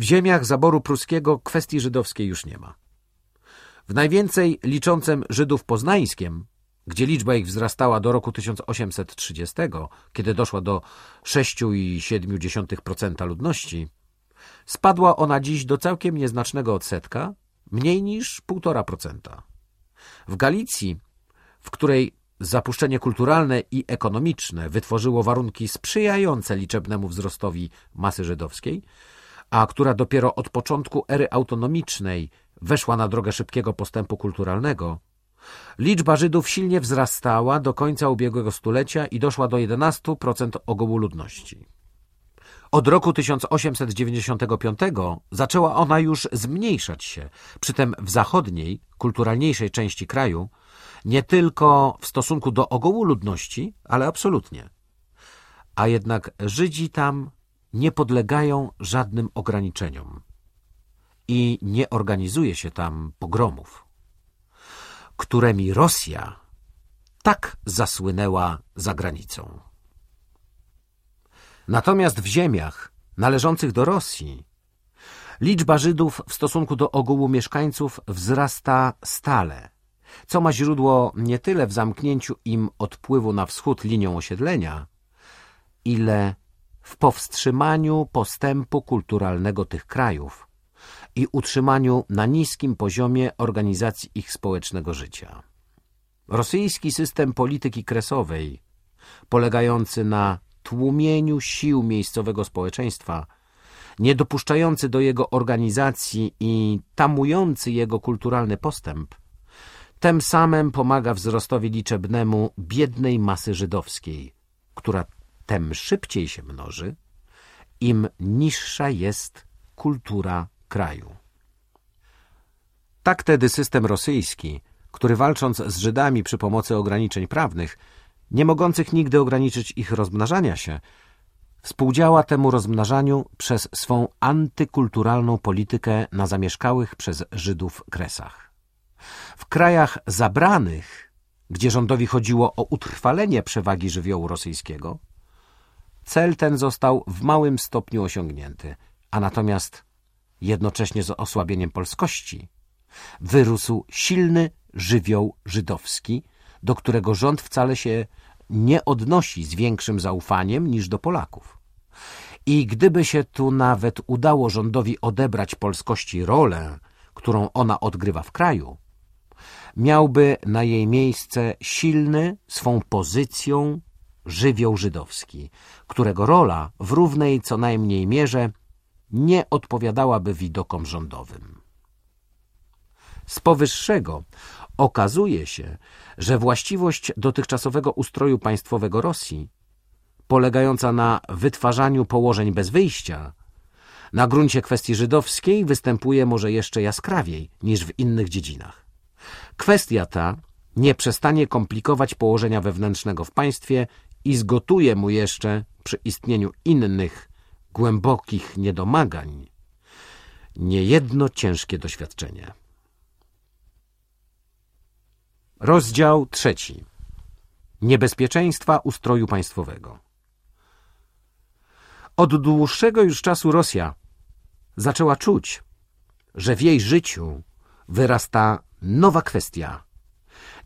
W ziemiach zaboru pruskiego kwestii żydowskiej już nie ma. W najwięcej liczącym Żydów poznańskiem, gdzie liczba ich wzrastała do roku 1830, kiedy doszła do 6,7% ludności, spadła ona dziś do całkiem nieznacznego odsetka, mniej niż 1,5%. W Galicji, w której zapuszczenie kulturalne i ekonomiczne wytworzyło warunki sprzyjające liczebnemu wzrostowi masy żydowskiej, a która dopiero od początku ery autonomicznej weszła na drogę szybkiego postępu kulturalnego, liczba Żydów silnie wzrastała do końca ubiegłego stulecia i doszła do 11% ogółu ludności. Od roku 1895 zaczęła ona już zmniejszać się, przytem w zachodniej, kulturalniejszej części kraju, nie tylko w stosunku do ogółu ludności, ale absolutnie. A jednak Żydzi tam nie podlegają żadnym ograniczeniom i nie organizuje się tam pogromów, którymi Rosja tak zasłynęła za granicą. Natomiast w ziemiach należących do Rosji liczba Żydów w stosunku do ogółu mieszkańców wzrasta stale, co ma źródło nie tyle w zamknięciu im odpływu na wschód linią osiedlenia, ile w powstrzymaniu postępu kulturalnego tych krajów i utrzymaniu na niskim poziomie organizacji ich społecznego życia. Rosyjski system polityki kresowej, polegający na tłumieniu sił miejscowego społeczeństwa, nie dopuszczający do jego organizacji i tamujący jego kulturalny postęp, tym samym pomaga wzrostowi liczebnemu biednej masy żydowskiej, która tem szybciej się mnoży, im niższa jest kultura kraju. Tak tedy system rosyjski, który walcząc z Żydami przy pomocy ograniczeń prawnych, nie mogących nigdy ograniczyć ich rozmnażania się, współdziała temu rozmnażaniu przez swą antykulturalną politykę na zamieszkałych przez Żydów kresach. W krajach zabranych, gdzie rządowi chodziło o utrwalenie przewagi żywiołu rosyjskiego, cel ten został w małym stopniu osiągnięty, a natomiast jednocześnie z osłabieniem polskości wyrósł silny żywioł żydowski, do którego rząd wcale się nie odnosi z większym zaufaniem niż do Polaków. I gdyby się tu nawet udało rządowi odebrać polskości rolę, którą ona odgrywa w kraju, miałby na jej miejsce silny swą pozycją żywioł żydowski, którego rola w równej co najmniej mierze nie odpowiadałaby widokom rządowym. Z powyższego okazuje się, że właściwość dotychczasowego ustroju państwowego Rosji, polegająca na wytwarzaniu położeń bez wyjścia, na gruncie kwestii żydowskiej występuje może jeszcze jaskrawiej niż w innych dziedzinach. Kwestia ta nie przestanie komplikować położenia wewnętrznego w państwie i zgotuje mu jeszcze przy istnieniu innych, głębokich niedomagań niejedno ciężkie doświadczenie. Rozdział trzeci. Niebezpieczeństwa ustroju państwowego. Od dłuższego już czasu Rosja zaczęła czuć, że w jej życiu wyrasta nowa kwestia,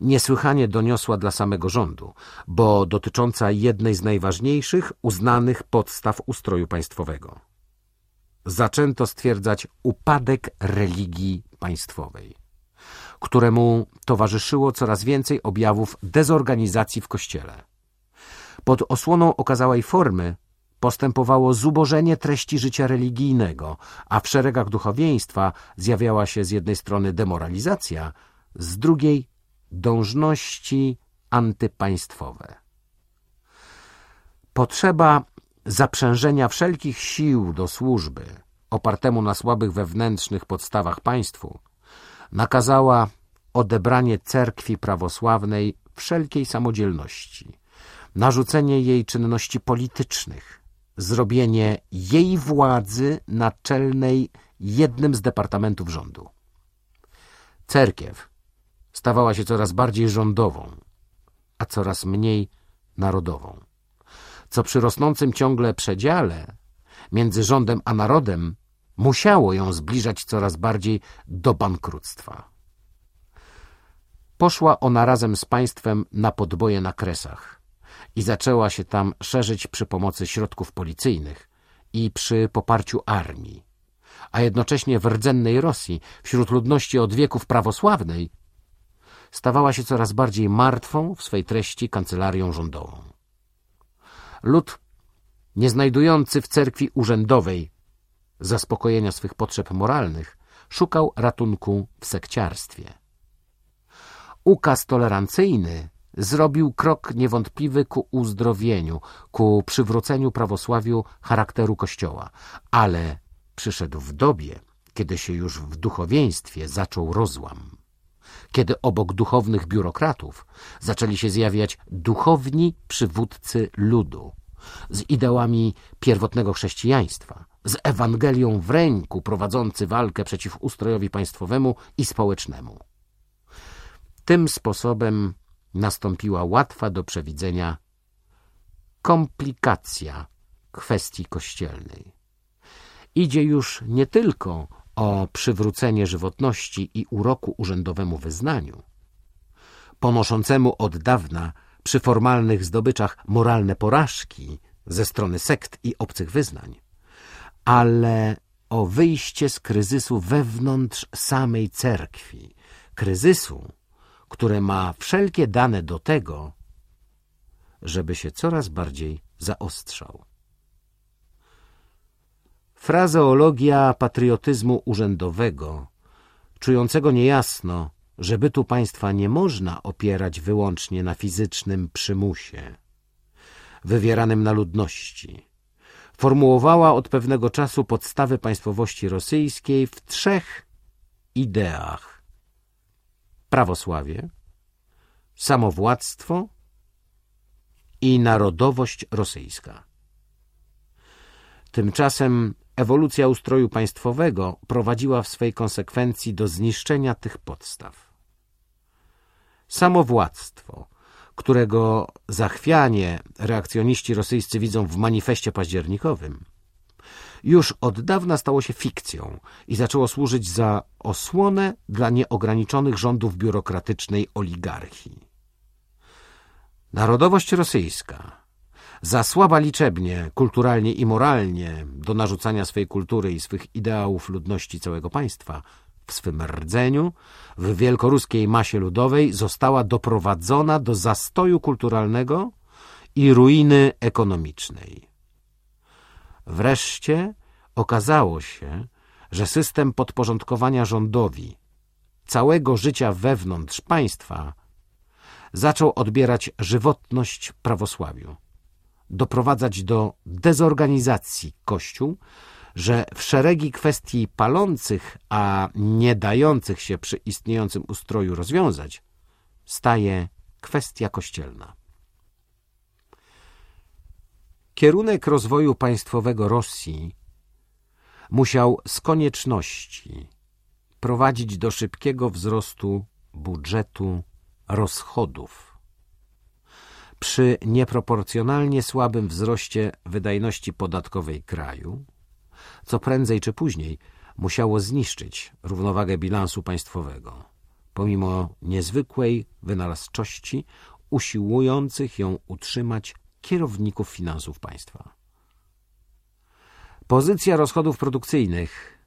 niesłychanie doniosła dla samego rządu, bo dotycząca jednej z najważniejszych uznanych podstaw ustroju państwowego. Zaczęto stwierdzać upadek religii państwowej któremu towarzyszyło coraz więcej objawów dezorganizacji w kościele. Pod osłoną okazałej formy postępowało zubożenie treści życia religijnego, a w szeregach duchowieństwa zjawiała się z jednej strony demoralizacja, z drugiej dążności antypaństwowe. Potrzeba zaprzężenia wszelkich sił do służby, opartemu na słabych wewnętrznych podstawach państwu, nakazała odebranie cerkwi prawosławnej wszelkiej samodzielności, narzucenie jej czynności politycznych, zrobienie jej władzy naczelnej jednym z departamentów rządu. Cerkiew stawała się coraz bardziej rządową, a coraz mniej narodową, co przy rosnącym ciągle przedziale między rządem a narodem musiało ją zbliżać coraz bardziej do bankructwa. Poszła ona razem z państwem na podboje na Kresach i zaczęła się tam szerzyć przy pomocy środków policyjnych i przy poparciu armii, a jednocześnie w rdzennej Rosji, wśród ludności od wieków prawosławnej, stawała się coraz bardziej martwą w swej treści kancelarią rządową. Lud, nie znajdujący w cerkwi urzędowej zaspokojenia swych potrzeb moralnych, szukał ratunku w sekciarstwie. Ukaz tolerancyjny zrobił krok niewątpliwy ku uzdrowieniu, ku przywróceniu prawosławiu charakteru Kościoła, ale przyszedł w dobie, kiedy się już w duchowieństwie zaczął rozłam, kiedy obok duchownych biurokratów zaczęli się zjawiać duchowni przywódcy ludu z ideałami pierwotnego chrześcijaństwa, z Ewangelią w ręku prowadzący walkę przeciw ustrojowi państwowemu i społecznemu. Tym sposobem nastąpiła łatwa do przewidzenia komplikacja kwestii kościelnej. Idzie już nie tylko o przywrócenie żywotności i uroku urzędowemu wyznaniu, ponoszącemu od dawna przy formalnych zdobyczach moralne porażki ze strony sekt i obcych wyznań, ale o wyjście z kryzysu wewnątrz samej cerkwi, kryzysu, które ma wszelkie dane do tego, żeby się coraz bardziej zaostrzał. Frazeologia patriotyzmu urzędowego, czującego niejasno, że bytu państwa nie można opierać wyłącznie na fizycznym przymusie, wywieranym na ludności, formułowała od pewnego czasu podstawy państwowości rosyjskiej w trzech ideach prawosławie, samowładztwo i narodowość rosyjska. Tymczasem ewolucja ustroju państwowego prowadziła w swej konsekwencji do zniszczenia tych podstaw. Samowładztwo, którego zachwianie reakcjoniści rosyjscy widzą w manifestie październikowym, już od dawna stało się fikcją i zaczęło służyć za osłonę dla nieograniczonych rządów biurokratycznej oligarchii. Narodowość rosyjska, za słaba liczebnie, kulturalnie i moralnie do narzucania swej kultury i swych ideałów ludności całego państwa, w swym rdzeniu, w wielkoruskiej masie ludowej została doprowadzona do zastoju kulturalnego i ruiny ekonomicznej. Wreszcie okazało się, że system podporządkowania rządowi całego życia wewnątrz państwa zaczął odbierać żywotność prawosławiu, doprowadzać do dezorganizacji Kościół, że w szeregi kwestii palących, a nie dających się przy istniejącym ustroju rozwiązać, staje kwestia kościelna. Kierunek rozwoju państwowego Rosji musiał z konieczności prowadzić do szybkiego wzrostu budżetu rozchodów. Przy nieproporcjonalnie słabym wzroście wydajności podatkowej kraju, co prędzej czy później musiało zniszczyć równowagę bilansu państwowego, pomimo niezwykłej wynalazczości usiłujących ją utrzymać kierowników finansów państwa. Pozycja rozchodów produkcyjnych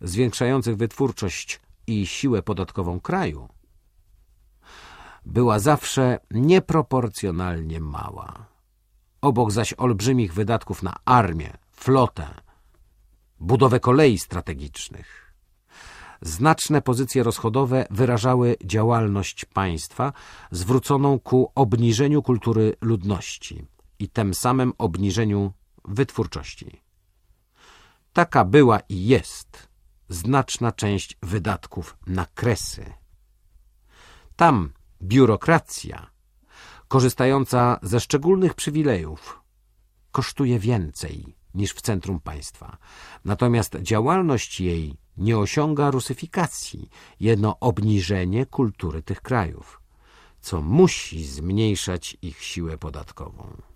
zwiększających wytwórczość i siłę podatkową kraju była zawsze nieproporcjonalnie mała. Obok zaś olbrzymich wydatków na armię, flotę, budowę kolei strategicznych. Znaczne pozycje rozchodowe wyrażały działalność państwa zwróconą ku obniżeniu kultury ludności i tym samym obniżeniu wytwórczości. Taka była i jest znaczna część wydatków na kresy. Tam biurokracja, korzystająca ze szczególnych przywilejów, kosztuje więcej niż w centrum państwa. Natomiast działalność jej nie osiąga rusyfikacji, jedno obniżenie kultury tych krajów, co musi zmniejszać ich siłę podatkową.